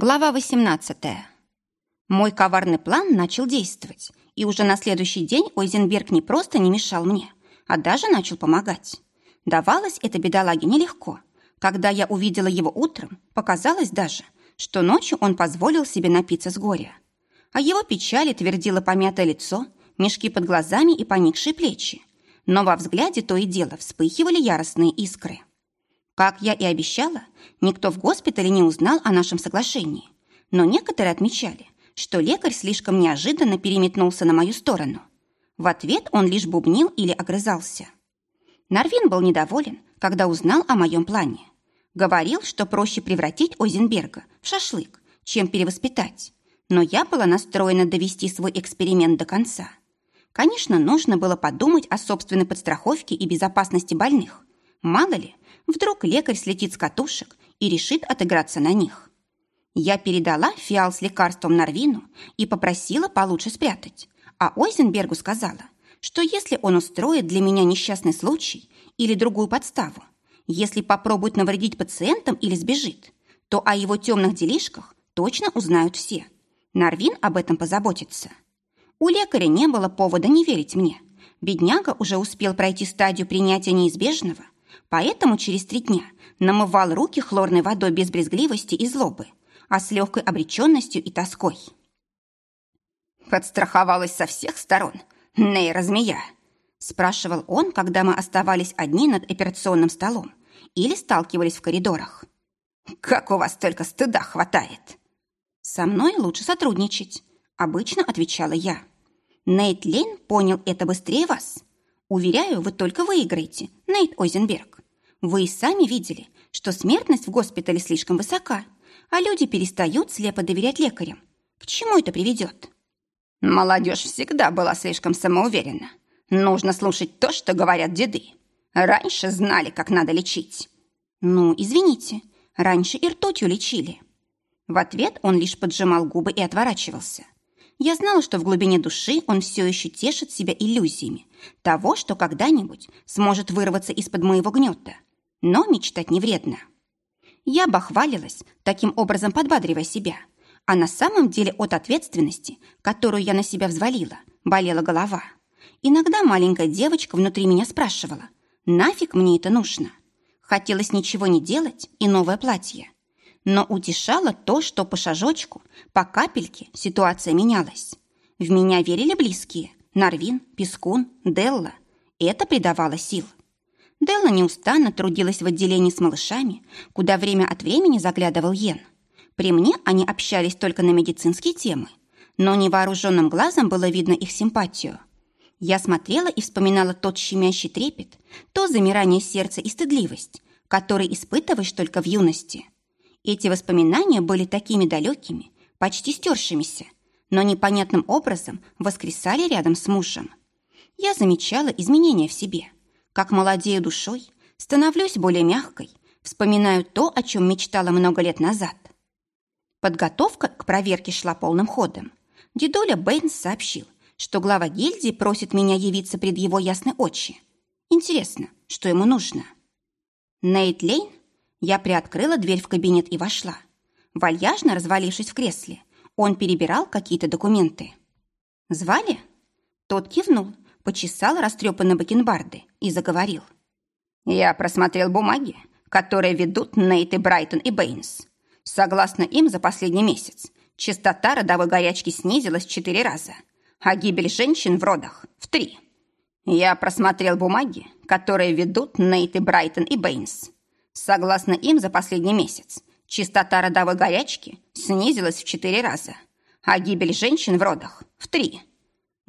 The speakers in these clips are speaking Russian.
Глава 18. Мой коварный план начал действовать, и уже на следующий день Ойзенберг не просто не мешал мне, а даже начал помогать. Давалось это бедолаге нелегко. Когда я увидела его утром, показалось даже, что ночью он позволил себе напиться с горя. О его печали твердило помятое лицо, мешки под глазами и поникшие плечи. Но во взгляде то и дело вспыхивали яростные искры. Как я и обещала, никто в госпитале не узнал о нашем соглашении. Но некоторые отмечали, что лекарь слишком неожиданно переметнулся на мою сторону. В ответ он лишь бубнил или огрызался. Нарвин был недоволен, когда узнал о моем плане. Говорил, что проще превратить Озенберга в шашлык, чем перевоспитать. Но я была настроена довести свой эксперимент до конца. Конечно, нужно было подумать о собственной подстраховке и безопасности больных. Мало ли, Вдруг лекарь слетит с катушек и решит отыграться на них. Я передала фиал с лекарством Нарвину и попросила получше спрятать, а Ойзенбергу сказала, что если он устроит для меня несчастный случай или другую подставу, если попробует навредить пациентам или сбежит, то о его темных делишках точно узнают все. Нарвин об этом позаботится. У лекаря не было повода не верить мне. Бедняга уже успел пройти стадию принятия неизбежного – Поэтому через три дня намывал руки хлорной водой без брезгливости и злобы, а с легкой обреченностью и тоской. «Подстраховалась со всех сторон, нейрозмея!» спрашивал он, когда мы оставались одни над операционным столом или сталкивались в коридорах. «Как у вас только стыда хватает!» «Со мной лучше сотрудничать», — обычно отвечала я. Нейт Лейн понял это быстрее вас. Уверяю, вы только выиграете, Нейт Ойзенберг. Вы и сами видели, что смертность в госпитале слишком высока, а люди перестают слепо доверять лекарям. К чему это приведет? Молодежь всегда была слишком самоуверена. Нужно слушать то, что говорят деды. Раньше знали, как надо лечить. Ну, извините, раньше и ртутью лечили. В ответ он лишь поджимал губы и отворачивался. Я знала, что в глубине души он все еще тешит себя иллюзиями того, что когда-нибудь сможет вырваться из-под моего гнета. Но мечтать не вредно. Я бахвалилась, таким образом подбадривая себя. А на самом деле от ответственности, которую я на себя взвалила, болела голова. Иногда маленькая девочка внутри меня спрашивала, нафиг мне это нужно? Хотелось ничего не делать и новое платье но утешало то, что по шажочку, по капельке ситуация менялась. В меня верили близкие – Нарвин, Пескун, Делла. Это придавало сил. Делла неустанно трудилась в отделении с малышами, куда время от времени заглядывал Йен. При мне они общались только на медицинские темы, но невооруженным глазом было видно их симпатию. Я смотрела и вспоминала тот щемящий трепет, то замирание сердца и стыдливость, которые испытываешь только в юности – эти воспоминания были такими далекими, почти стершимися, но непонятным образом воскресали рядом с мужем. Я замечала изменения в себе. Как молодею душой, становлюсь более мягкой, вспоминаю то, о чем мечтала много лет назад. Подготовка к проверке шла полным ходом. Дедуля Бэйнс сообщил, что глава гильдии просит меня явиться пред его ясны очи. Интересно, что ему нужно? Нейт Лейн я приоткрыла дверь в кабинет и вошла. Вальяжно развалившись в кресле, он перебирал какие-то документы. «Звали?» Тот кивнул, почесал растрепанные бакенбарды и заговорил. «Я просмотрел бумаги, которые ведут Нейт и Брайтон и Бэйнс. Согласно им, за последний месяц частота родовой горячки снизилась в четыре раза, а гибель женщин в родах – в три. Я просмотрел бумаги, которые ведут Нейт и Брайтон и Бэйнс. Согласно им, за последний месяц частота родовой горячки снизилась в четыре раза, а гибель женщин в родах – в три.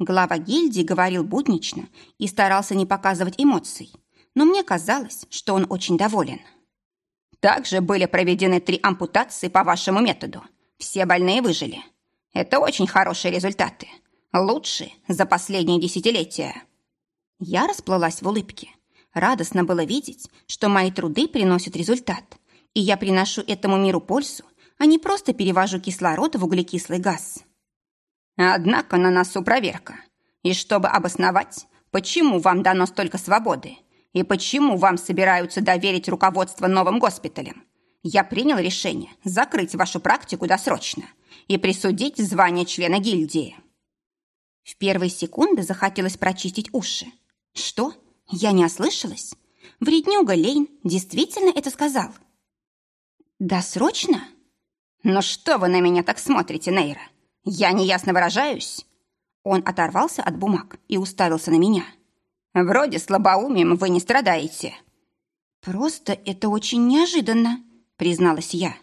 Глава гильдии говорил буднично и старался не показывать эмоций, но мне казалось, что он очень доволен. Также были проведены три ампутации по вашему методу. Все больные выжили. Это очень хорошие результаты. Лучшие за последние десятилетия. Я расплылась в улыбке. Радостно было видеть, что мои труды приносят результат, и я приношу этому миру пользу, а не просто перевожу кислород в углекислый газ. Однако на носу проверка. И чтобы обосновать, почему вам дано столько свободы, и почему вам собираются доверить руководство новым госпиталем, Я принял решение закрыть вашу практику досрочно и присудить звание члена гильдии. В первые секунды захотелось прочистить уши. Что? Я не ослышалась? Вреднюга Лейн действительно это сказал? Досрочно? Ну что вы на меня так смотрите, Нейра? Я неясно выражаюсь? Он оторвался от бумаг и уставился на меня. Вроде слабоумием вы не страдаете. Просто это очень неожиданно, призналась я.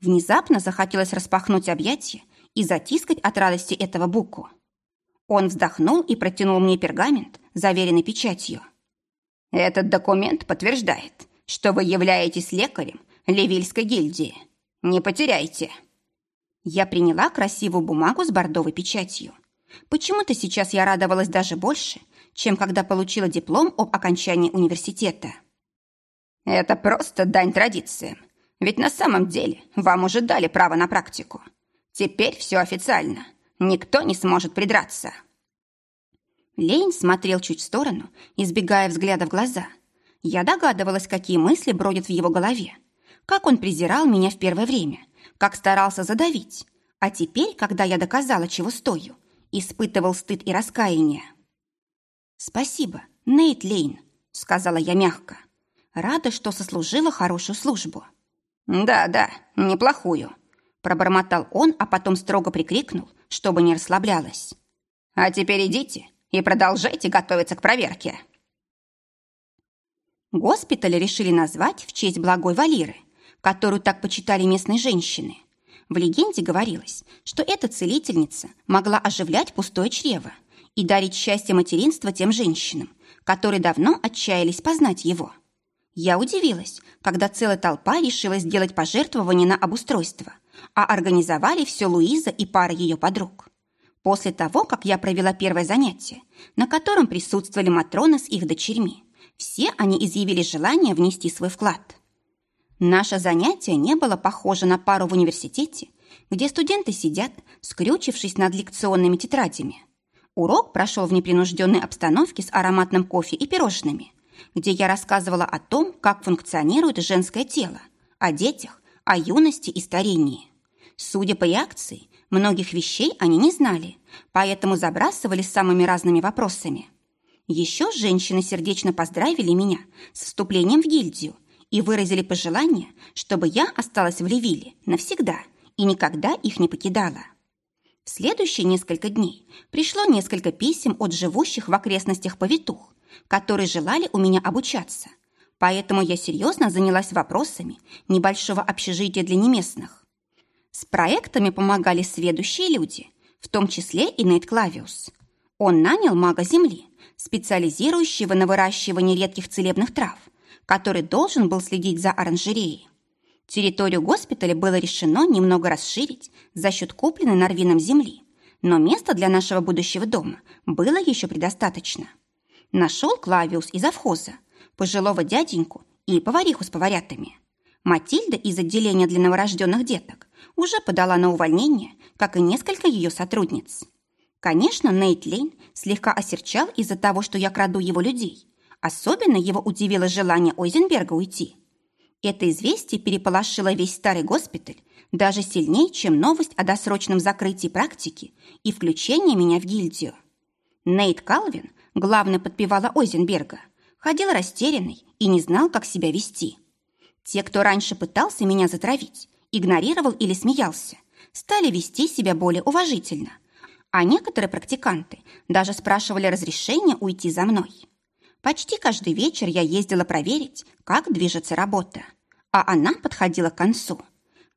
Внезапно захотелось распахнуть объятия и затискать от радости этого буку. Он вздохнул и протянул мне пергамент, заверенный печатью. «Этот документ подтверждает, что вы являетесь лекарем Левильской гильдии. Не потеряйте». Я приняла красивую бумагу с бордовой печатью. Почему-то сейчас я радовалась даже больше, чем когда получила диплом об окончании университета. «Это просто дань традициям. Ведь на самом деле вам уже дали право на практику. Теперь все официально. Никто не сможет придраться». Лейн смотрел чуть в сторону, избегая взгляда в глаза. Я догадывалась, какие мысли бродят в его голове. Как он презирал меня в первое время, как старался задавить. А теперь, когда я доказала, чего стою, испытывал стыд и раскаяние. «Спасибо, Нейт Лейн», — сказала я мягко. Рада, что сослужила хорошую службу. «Да-да, неплохую», — пробормотал он, а потом строго прикрикнул, чтобы не расслаблялась. «А теперь идите и продолжайте готовиться к проверке». Госпиталь решили назвать в честь благой Валиры, которую так почитали местные женщины. В легенде говорилось, что эта целительница могла оживлять пустое чрево и дарить счастье материнства тем женщинам, которые давно отчаялись познать его. Я удивилась, когда целая толпа решила сделать пожертвование на обустройство, а организовали все Луиза и пара ее подруг. После того, как я провела первое занятие, на котором присутствовали Матроны с их дочерьми, все они изъявили желание внести свой вклад. Наше занятие не было похоже на пару в университете, где студенты сидят, скрючившись над лекционными тетрадями. Урок прошел в непринужденной обстановке с ароматным кофе и пирожными, где я рассказывала о том, как функционирует женское тело, о детях, о юности и старении. Судя по реакции, Многих вещей они не знали, поэтому забрасывали самыми разными вопросами. Еще женщины сердечно поздравили меня с вступлением в гильдию и выразили пожелание, чтобы я осталась в Левиле навсегда и никогда их не покидала. В следующие несколько дней пришло несколько писем от живущих в окрестностях повитух, которые желали у меня обучаться. Поэтому я серьезно занялась вопросами небольшого общежития для неместных. С проектами помогали следующие люди, в том числе и Нейт Клавиус. Он нанял мага Земли, специализирующего на выращивании редких целебных трав, который должен был следить за оранжереей. Территорию госпиталя было решено немного расширить за счет купленной Норвином земли, но места для нашего будущего дома было еще предостаточно. Нашел Клавиус из завхоза, пожилого дяденьку и повариху с поварятами. Матильда из отделения для новорожденных деток уже подала на увольнение, как и несколько ее сотрудниц. Конечно, Нейт Лейн слегка осерчал из-за того, что я краду его людей. Особенно его удивило желание Ойзенберга уйти. Это известие переполошило весь старый госпиталь даже сильнее, чем новость о досрочном закрытии практики и включении меня в гильдию. Нейт Калвин, главный подпевала Ойзенберга, ходил растерянный и не знал, как себя вести. Те, кто раньше пытался меня затравить, игнорировал или смеялся, стали вести себя более уважительно. А некоторые практиканты даже спрашивали разрешения уйти за мной. Почти каждый вечер я ездила проверить, как движется работа. А она подходила к концу.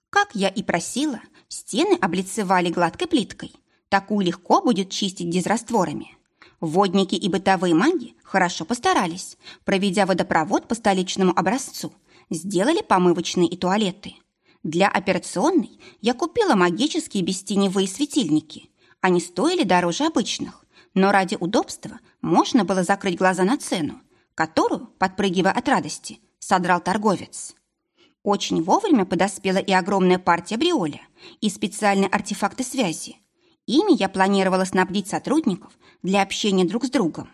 Как я и просила, стены облицевали гладкой плиткой. Такую легко будет чистить дезрастворами. Водники и бытовые маги хорошо постарались, проведя водопровод по столичному образцу, сделали помывочные и туалеты. Для операционной я купила магические бестеневые светильники. Они стоили дороже обычных, но ради удобства можно было закрыть глаза на цену, которую, подпрыгивая от радости, содрал торговец. Очень вовремя подоспела и огромная партия бриоля, и специальные артефакты связи. Ими я планировала снабдить сотрудников для общения друг с другом.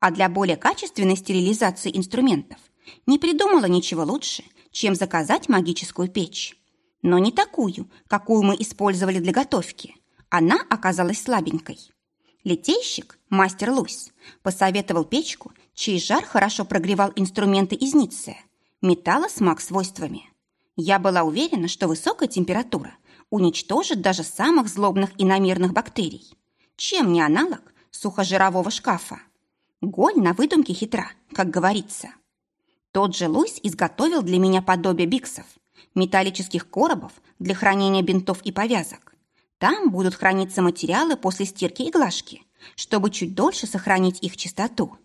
А для более качественной стерилизации инструментов не придумала ничего лучше, чем заказать магическую печь. Но не такую, какую мы использовали для готовки. Она оказалась слабенькой. Летейщик, мастер Луис, посоветовал печку, чей жар хорошо прогревал инструменты из Ницце, металла с маг-свойствами. Я была уверена, что высокая температура уничтожит даже самых злобных иномерных бактерий. Чем не аналог сухожирового шкафа? Голь на выдумке хитра, как говорится. Тот же Луис изготовил для меня подобие биксов, металлических коробов для хранения бинтов и повязок. Там будут храниться материалы после стирки и глажки, чтобы чуть дольше сохранить их чистоту.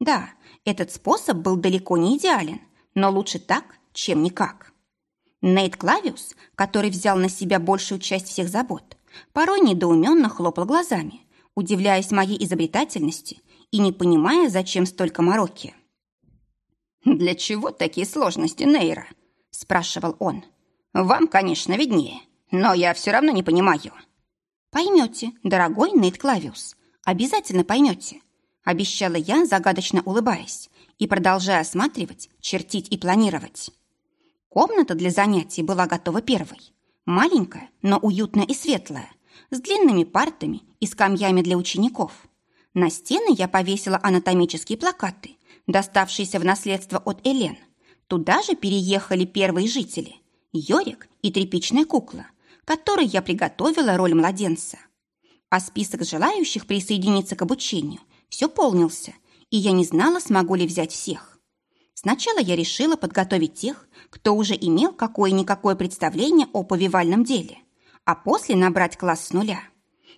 Да, этот способ был далеко не идеален, но лучше так, чем никак. Нейт Клавиус, который взял на себя большую часть всех забот, порой недоуменно хлопал глазами, удивляясь моей изобретательности и не понимая, зачем столько мороки. «Для чего такие сложности, Нейра?» – спрашивал он. «Вам, конечно, виднее, но я все равно не понимаю». «Поймете, дорогой Нейт Клавиус, обязательно поймете», – обещала я, загадочно улыбаясь и продолжая осматривать, чертить и планировать. Комната для занятий была готова первой. Маленькая, но уютная и светлая, с длинными партами и скамьями для учеников. На стены я повесила анатомические плакаты, доставшиеся в наследство от Элен. Туда же переехали первые жители – Йорик и тряпичная кукла, которой я приготовила роль младенца. А список желающих присоединиться к обучению все полнился, и я не знала, смогу ли взять всех. Сначала я решила подготовить тех, кто уже имел какое-никакое представление о повивальном деле, а после набрать класс с нуля.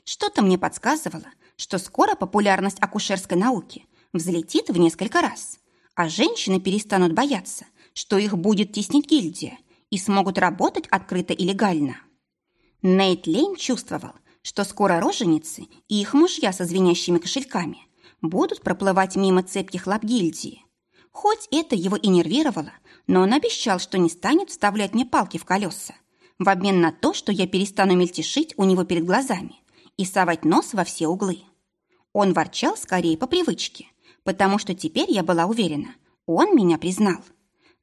Что-то мне подсказывало, что скоро популярность акушерской науки взлетит в несколько раз, а женщины перестанут бояться, что их будет теснить гильдия и смогут работать открыто и легально. Нейт Лейн чувствовал, что скоро роженицы и их мужья со звенящими кошельками будут проплывать мимо цепких лап гильдии. Хоть это его и нервировало, но он обещал, что не станет вставлять мне палки в колеса в обмен на то, что я перестану мельтешить у него перед глазами и совать нос во все углы. Он ворчал скорее по привычке, потому что теперь я была уверена, он меня признал.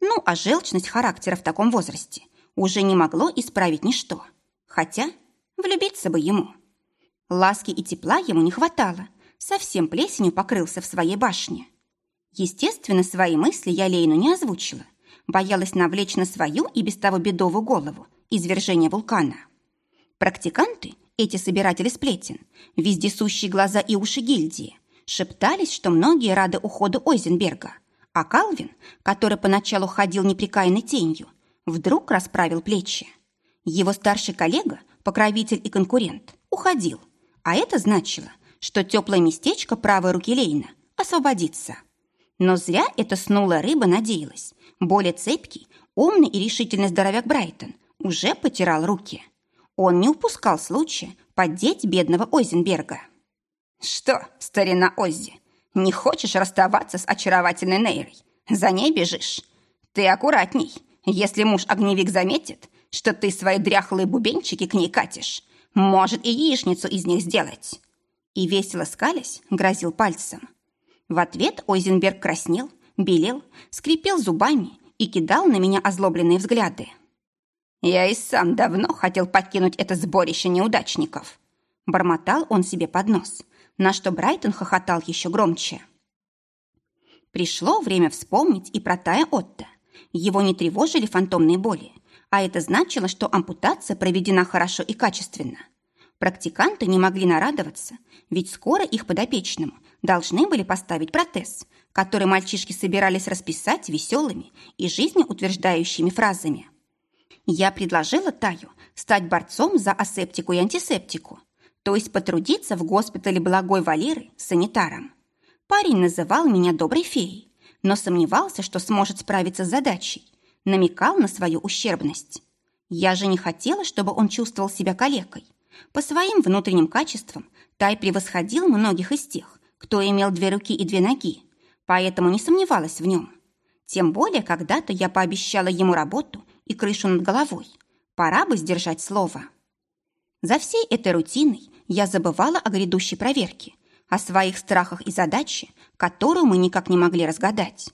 Ну, а желчность характера в таком возрасте уже не могло исправить ничто. Хотя влюбиться бы ему. Ласки и тепла ему не хватало, совсем плесенью покрылся в своей башне. Естественно, свои мысли я Лейну не озвучила, боялась навлечь на свою и без того бедовую голову извержение вулкана. Практиканты, эти собиратели сплетен, вездесущие глаза и уши гильдии, шептались, что многие рады уходу Ойзенберга, а Калвин, который поначалу ходил неприкаянной тенью, вдруг расправил плечи. Его старший коллега, покровитель и конкурент, уходил, а это значило, что теплое местечко правой руки Лейна освободится. Но зря эта снулая рыба надеялась. Более цепкий, умный и решительный здоровяк Брайтон уже потирал руки. Он не упускал случая поддеть бедного Ойзенберга. «Что, старина Оззи, не хочешь расставаться с очаровательной Нейрой? За ней бежишь? Ты аккуратней. Если муж-огневик заметит, что ты свои дряхлые бубенчики к ней катишь, может и яичницу из них сделать». И весело скалясь, грозил пальцем. В ответ Ойзенберг краснел, белел, скрипел зубами и кидал на меня озлобленные взгляды. «Я и сам давно хотел покинуть это сборище неудачников», бормотал он себе под нос, на что Брайтон хохотал еще громче. Пришло время вспомнить и про Тая Отто. Его не тревожили фантомные боли, а это значило, что ампутация проведена хорошо и качественно. Практиканты не могли нарадоваться, ведь скоро их подопечному должны были поставить протез, который мальчишки собирались расписать веселыми и жизнеутверждающими фразами. Я предложила Таю стать борцом за асептику и антисептику, то есть потрудиться в госпитале Благой Валеры санитаром. Парень называл меня доброй феей, но сомневался, что сможет справиться с задачей, намекал на свою ущербность. Я же не хотела, чтобы он чувствовал себя калекой. По своим внутренним качествам Тай превосходил многих из тех, кто имел две руки и две ноги, поэтому не сомневалась в нем. Тем более, когда-то я пообещала ему работу и крышу над головой. Пора бы сдержать слово. За всей этой рутиной я забывала о грядущей проверке, о своих страхах и задаче, которую мы никак не могли разгадать.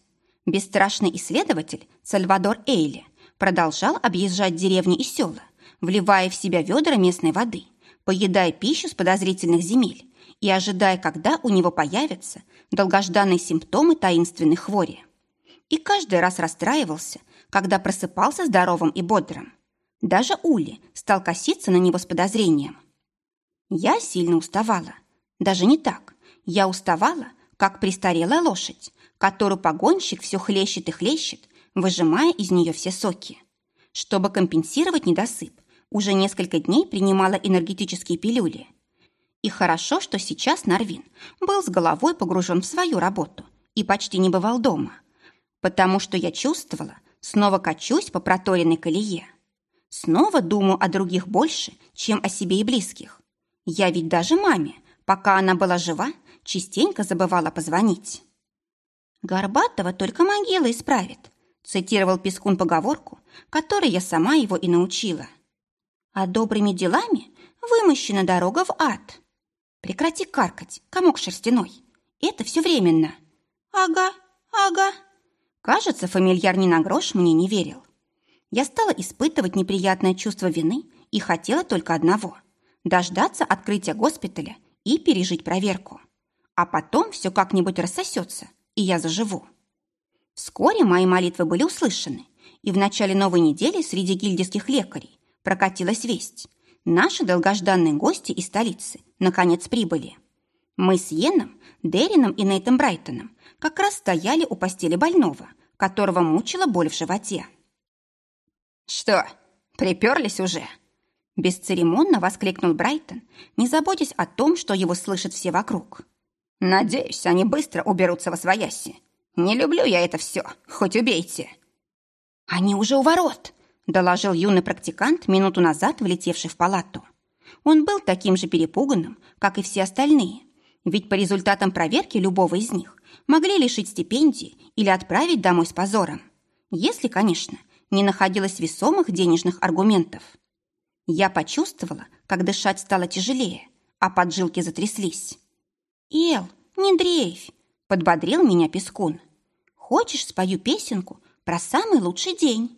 Бесстрашный исследователь Сальвадор Эйли продолжал объезжать деревни и села, вливая в себя ведра местной воды, поедая пищу с подозрительных земель и ожидая, когда у него появятся долгожданные симптомы таинственной хвори. И каждый раз расстраивался, когда просыпался здоровым и бодрым. Даже Ули стал коситься на него с подозрением. Я сильно уставала. Даже не так. Я уставала, как престарелая лошадь, которую погонщик все хлещет и хлещет, выжимая из нее все соки. Чтобы компенсировать недосып, уже несколько дней принимала энергетические пилюли. И хорошо, что сейчас Нарвин был с головой погружен в свою работу и почти не бывал дома, потому что я чувствовала, снова качусь по проторенной колее. Снова думаю о других больше, чем о себе и близких. Я ведь даже маме, пока она была жива, частенько забывала позвонить. «Горбатого только могила исправит», цитировал Пескун поговорку, которой я сама его и научила. «А добрыми делами вымощена дорога в ад». Прекрати каркать, комок шерстяной. Это все временно. Ага, ага. Кажется, фамильяр ни на грош мне не верил. Я стала испытывать неприятное чувство вины и хотела только одного – дождаться открытия госпиталя и пережить проверку. А потом все как-нибудь рассосется, и я заживу. Вскоре мои молитвы были услышаны, и в начале новой недели среди гильдийских лекарей прокатилась весть. Наши долгожданные гости из столицы наконец прибыли. Мы с Йеном, Дерином и Нейтом Брайтоном как раз стояли у постели больного, которого мучила боль в животе. «Что, приперлись уже?» Бесцеремонно воскликнул Брайтон, не заботясь о том, что его слышат все вокруг. «Надеюсь, они быстро уберутся во свояси. Не люблю я это все, хоть убейте». «Они уже у ворот!» доложил юный практикант, минуту назад влетевший в палату. Он был таким же перепуганным, как и все остальные, ведь по результатам проверки любого из них могли лишить стипендии или отправить домой с позором, если, конечно, не находилось весомых денежных аргументов. Я почувствовала, как дышать стало тяжелее, а поджилки затряслись. «Эл, не дрейфь!» – подбодрил меня Пескун. «Хочешь, спою песенку про самый лучший день?»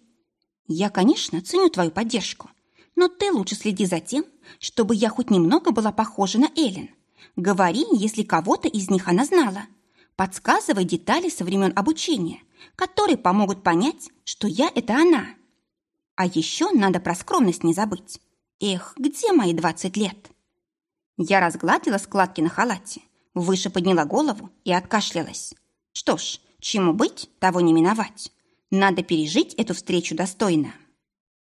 Я, конечно, ценю твою поддержку, но ты лучше следи за тем, чтобы я хоть немного была похожа на Эллен. Говори, если кого-то из них она знала. Подсказывай детали со времен обучения, которые помогут понять, что я – это она. А еще надо про скромность не забыть. Эх, где мои двадцать лет? Я разгладила складки на халате, выше подняла голову и откашлялась. Что ж, чему быть, того не миновать. Надо пережить эту встречу достойно.